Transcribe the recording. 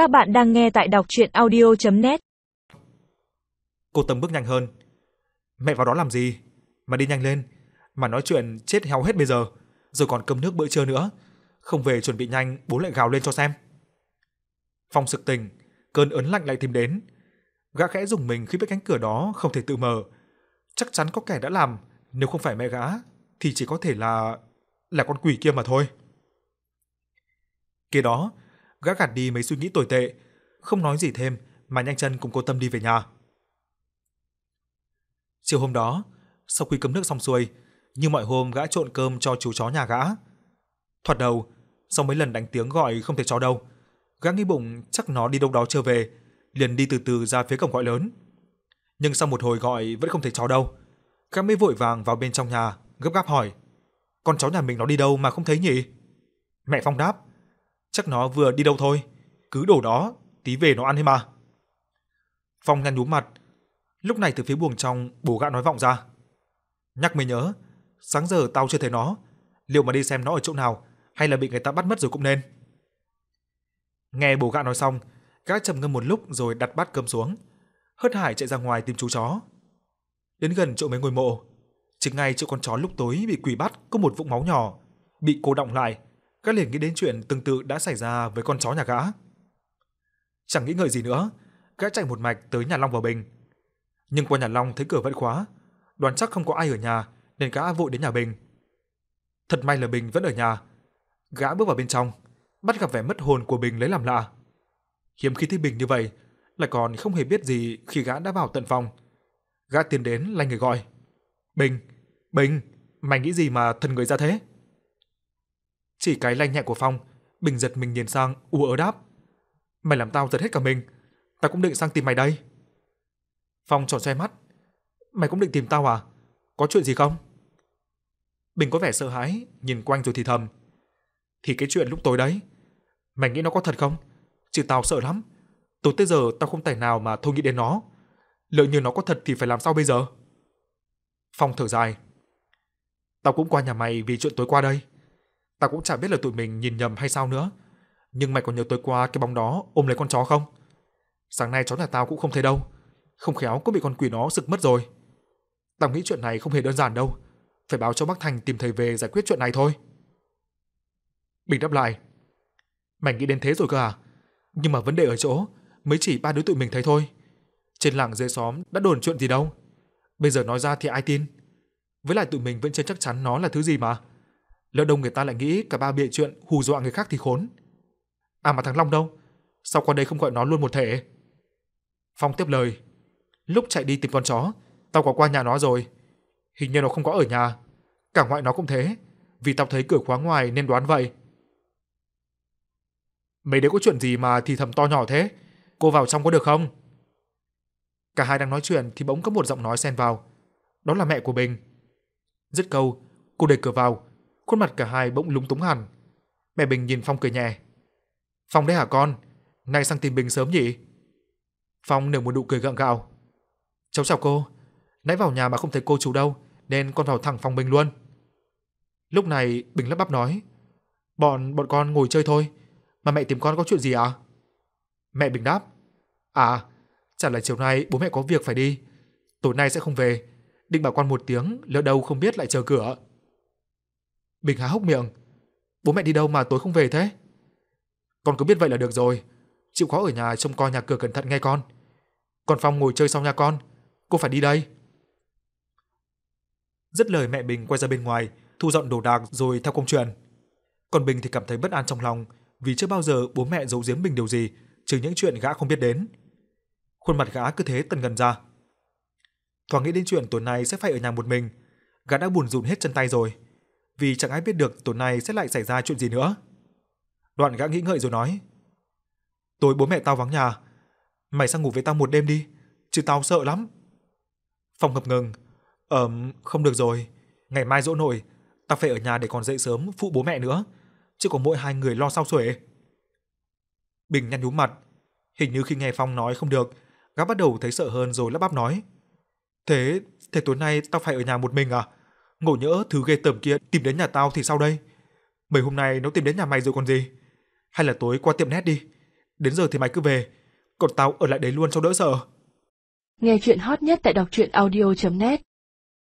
Các bạn đang nghe tại đọc audio net Cô Tâm bước nhanh hơn. Mẹ vào đó làm gì? Mà đi nhanh lên. Mà nói chuyện chết heo hết bây giờ. Rồi còn cơm nước bữa trưa nữa. Không về chuẩn bị nhanh, bố lại gào lên cho xem. Phong sực tỉnh, cơn ớn lạnh lại tìm đến. Gã khẽ dùng mình khi biết cánh cửa đó không thể tự mở. Chắc chắn có kẻ đã làm, nếu không phải mẹ gã thì chỉ có thể là là con quỷ kia mà thôi. Kia đó, gã gạt đi mấy suy nghĩ tồi tệ, không nói gì thêm mà nhanh chân cùng cô Tâm đi về nhà. Chiều hôm đó, sau khi cấm nước xong xuôi, như mọi hôm gã trộn cơm cho chú chó nhà gã. Thoạt đầu, sau mấy lần đánh tiếng gọi không thấy chó đâu, gã nghĩ bụng chắc nó đi đâu đó chưa về, liền đi từ từ ra phía cổng gọi lớn. Nhưng sau một hồi gọi vẫn không thấy chó đâu. Gã mới vội vàng vào bên trong nhà, gấp gáp hỏi: "Con chó nhà mình nó đi đâu mà không thấy nhỉ?" Mẹ Phong đáp: "Chắc nó vừa đi đâu thôi, cứ đổ đó, tí về nó ăn hết mà." Phong nhăn nhúm mặt. Lúc này từ phía buồng trong, bố gã nói vọng ra: "Nhắc mới nhớ, sáng giờ tao chưa thấy nó, liệu mà đi xem nó ở chỗ nào hay là bị người ta bắt mất rồi cũng nên." Nghe bố gã nói xong, gã trầm ngâm một lúc rồi đặt bát cơm xuống, hớt hải chạy ra ngoài tìm chú chó. Đến gần chỗ mấy ngôi mộ, chính ngay chỗ con chó lúc tối bị quỷ bắt có một vũng máu nhỏ, bị cô động lại, gã liền nghĩ đến chuyện tương tự đã xảy ra với con chó nhà gã. Chẳng nghĩ ngợi gì nữa, gã chạy một mạch tới nhà Long và Bình. Nhưng qua nhà Long thấy cửa vẫn khóa, đoán chắc không có ai ở nhà nên gã vội đến nhà Bình. Thật may là Bình vẫn ở nhà. Gã bước vào bên trong, bắt gặp vẻ mất hồn của Bình lấy làm lạ. Hiếm khi thấy Bình như vậy, lại còn không hề biết gì khi gã đã vào tận phòng. Gã tiến đến lanh người gọi. Bình, Bình, mày nghĩ gì mà thần người ra thế? Chỉ cái lanh nhẹ của Phong, Bình giật mình nhìn sang u ớ đáp. Mày làm tao giật hết cả mình, tao cũng định sang tìm mày đây. Phong tròn xoe mắt. Mày cũng định tìm tao à? Có chuyện gì không? Bình có vẻ sợ hãi, nhìn quanh rồi thì thầm. Thì cái chuyện lúc tối đấy, mày nghĩ nó có thật không? Chứ tao sợ lắm. Tối tới giờ tao không tài nào mà thôi nghĩ đến nó. Lỡ như nó có thật thì phải làm sao bây giờ? Phong thở dài. Tao cũng qua nhà mày vì chuyện tối qua đây ta cũng chả biết là tụi mình nhìn nhầm hay sao nữa. Nhưng mày còn nhớ tối qua cái bóng đó ôm lấy con chó không? Sáng nay chó nhà tao cũng không thấy đâu. Không khéo cũng bị con quỷ nó sực mất rồi. Tao nghĩ chuyện này không hề đơn giản đâu. Phải báo cho Bắc Thành tìm thầy về giải quyết chuyện này thôi. Bình đáp lại. Mày nghĩ đến thế rồi cơ à? Nhưng mà vấn đề ở chỗ, mới chỉ ba đứa tụi mình thấy thôi. Trên làng dưới xóm đã đồn chuyện gì đâu. Bây giờ nói ra thì ai tin? Với lại tụi mình vẫn chưa chắc chắn nó là thứ gì mà. Lỡ đông người ta lại nghĩ cả ba bịa chuyện hù dọa người khác thì khốn. À mà thằng Long đâu? Sao qua đây không gọi nó luôn một thể? Phong tiếp lời. Lúc chạy đi tìm con chó, tao có qua nhà nó rồi. Hình như nó không có ở nhà. Cả ngoại nó cũng thế. Vì tao thấy cửa khóa ngoài nên đoán vậy. Mấy đứa có chuyện gì mà thì thầm to nhỏ thế? Cô vào trong có được không? Cả hai đang nói chuyện thì bỗng có một giọng nói xen vào. Đó là mẹ của Bình. Dứt câu, cô đẩy cửa vào, khuôn mặt cả hai bỗng lúng túng hẳn. Mẹ Bình nhìn Phong cười nhẹ. Phong đấy hả con? Nay sang tìm Bình sớm nhỉ? Phong nở một nụ cười gượng gạo. Cháu chào cô. Nãy vào nhà mà không thấy cô chú đâu, nên con vào thẳng phòng Bình luôn. Lúc này Bình lắp bắp nói. Bọn bọn con ngồi chơi thôi, mà mẹ tìm con có chuyện gì à? Mẹ Bình đáp. À, chẳng là chiều nay bố mẹ có việc phải đi. Tối nay sẽ không về. Định bảo con một tiếng, lỡ đâu không biết lại chờ cửa. Bình há hốc miệng. Bố mẹ đi đâu mà tối không về thế? Con cứ biết vậy là được rồi. Chịu khó ở nhà trông coi nhà cửa cẩn thận nghe con. Còn Phong ngồi chơi xong nha con. Cô phải đi đây. Dứt lời mẹ Bình quay ra bên ngoài, thu dọn đồ đạc rồi theo công chuyện. Còn Bình thì cảm thấy bất an trong lòng vì chưa bao giờ bố mẹ giấu giếm mình điều gì, trừ những chuyện gã không biết đến. Khuôn mặt gã cứ thế tần gần ra. Thoáng nghĩ đến chuyện tối nay sẽ phải ở nhà một mình, gã đã buồn rùn hết chân tay rồi, vì chẳng ai biết được tối nay sẽ lại xảy ra chuyện gì nữa. Đoạn gã nghĩ ngợi rồi nói: "Tối bố mẹ tao vắng nhà, mày sang ngủ với tao một đêm đi, chứ tao sợ lắm." Phong ngập ngừng, "Ừm, không được rồi, ngày mai dỗ nội, tao phải ở nhà để còn dậy sớm phụ bố mẹ nữa." chứ có mỗi hai người lo sao xuể. Bình nhăn nhúm mặt, hình như khi nghe Phong nói không được, gã bắt đầu thấy sợ hơn rồi lắp bắp nói: "Thế, thế tối nay tao phải ở nhà một mình à? Ngộ nhỡ thứ ghê tởm kia tìm đến nhà tao thì sao đây? Mấy hôm nay nó tìm đến nhà mày rồi còn gì? Hay là tối qua tiệm nét đi, Đến giờ thì mày cứ về, còn tao ở lại đấy luôn cho đỡ sợ. Nghe chuyện hot nhất tại đọc truyện audio.net